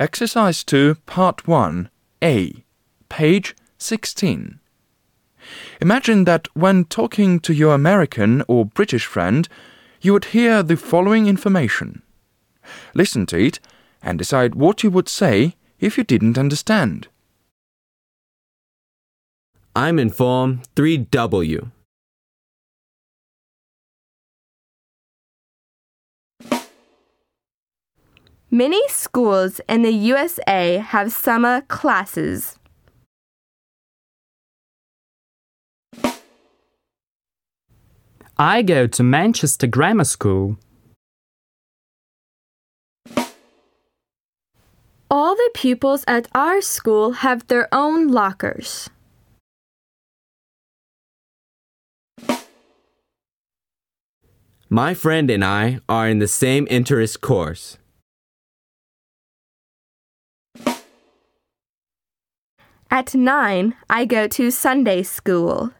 Exercise 2, Part 1, A, page 16. Imagine that when talking to your American or British friend, you would hear the following information. Listen to it and decide what you would say if you didn't understand. I'm in Form 3W. Many schools in the USA have summer classes. I go to Manchester Grammar School. All the pupils at our school have their own lockers. My friend and I are in the same interest course. At nine, I go to Sunday school.